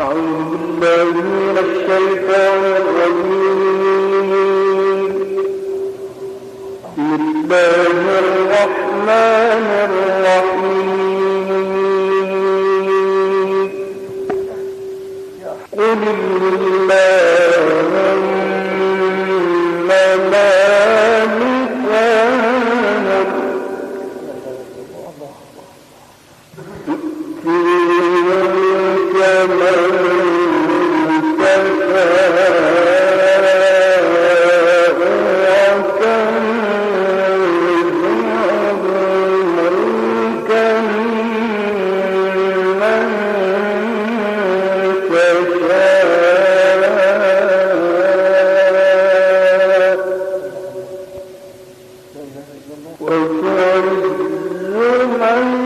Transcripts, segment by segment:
أعوذ بالله الشيطان الرجيم. قل الله وكل من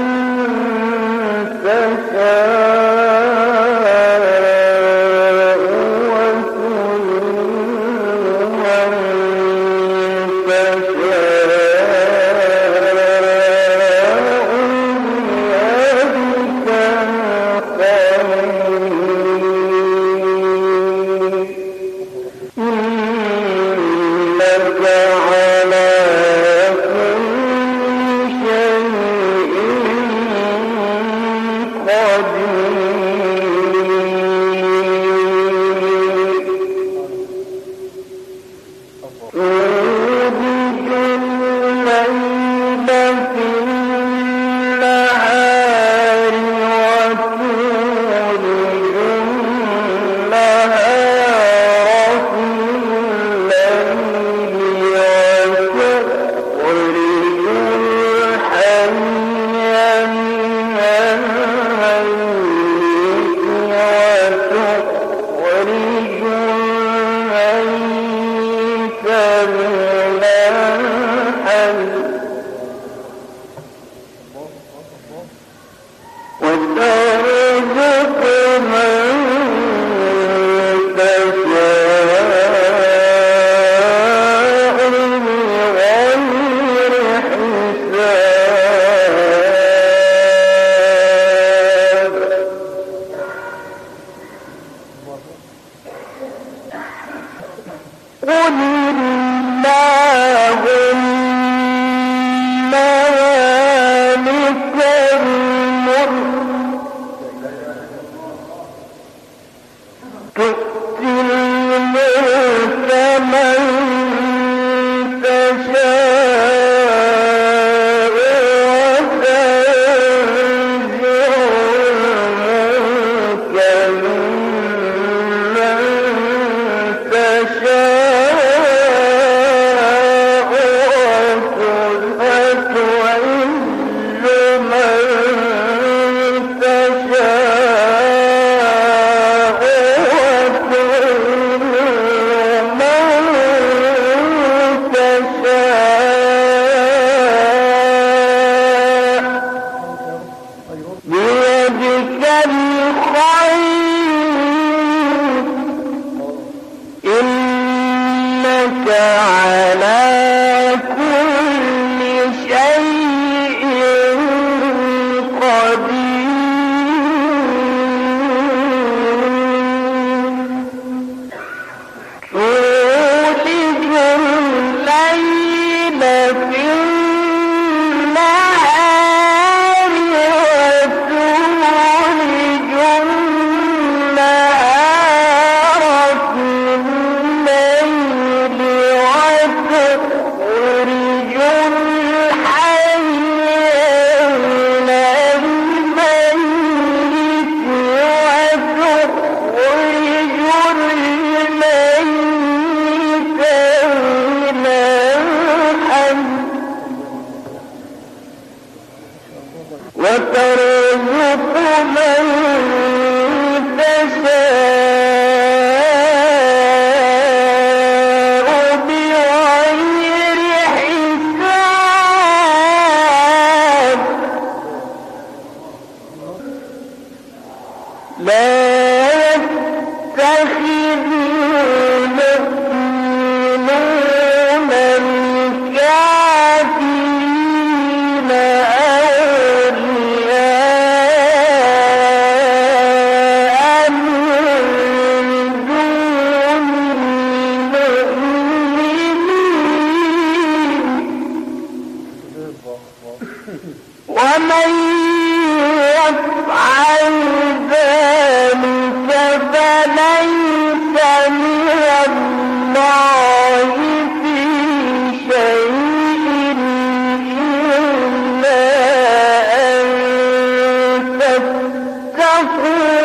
يَفْعَلُ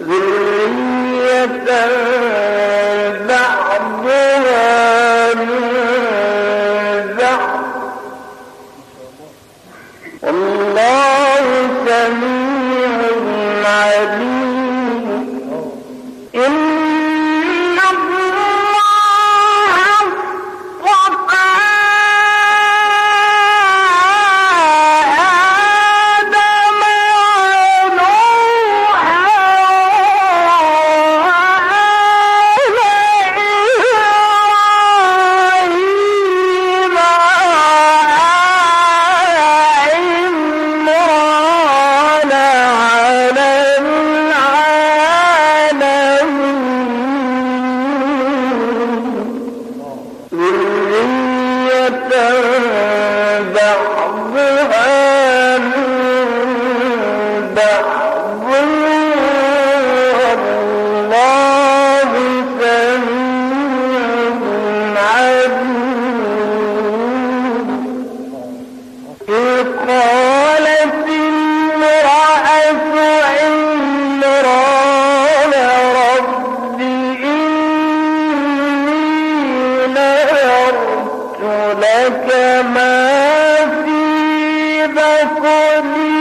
ذرية لك ما في بطني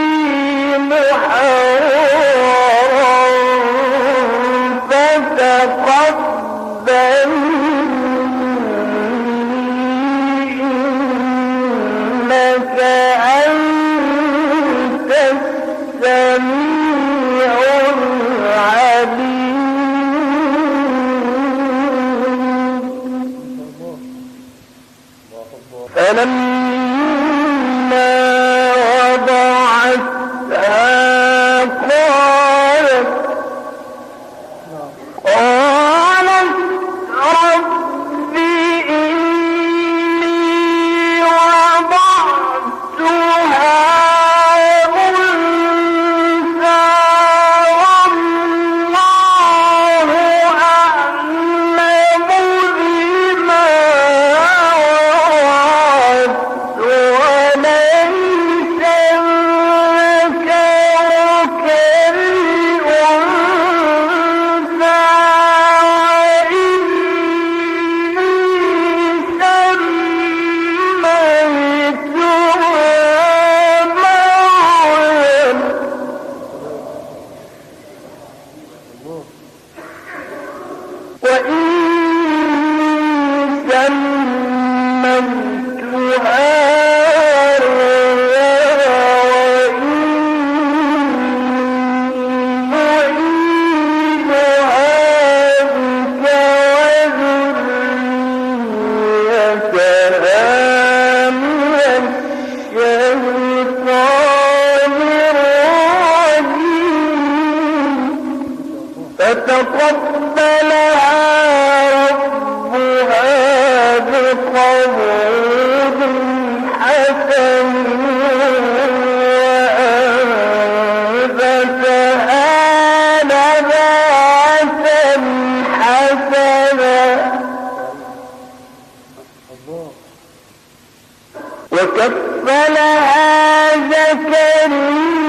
ولم 해가지고 ولا هذا كريم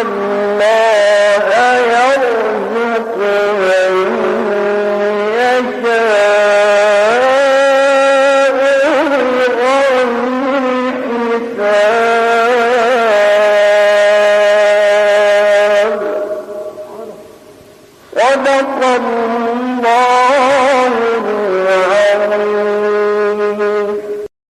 الله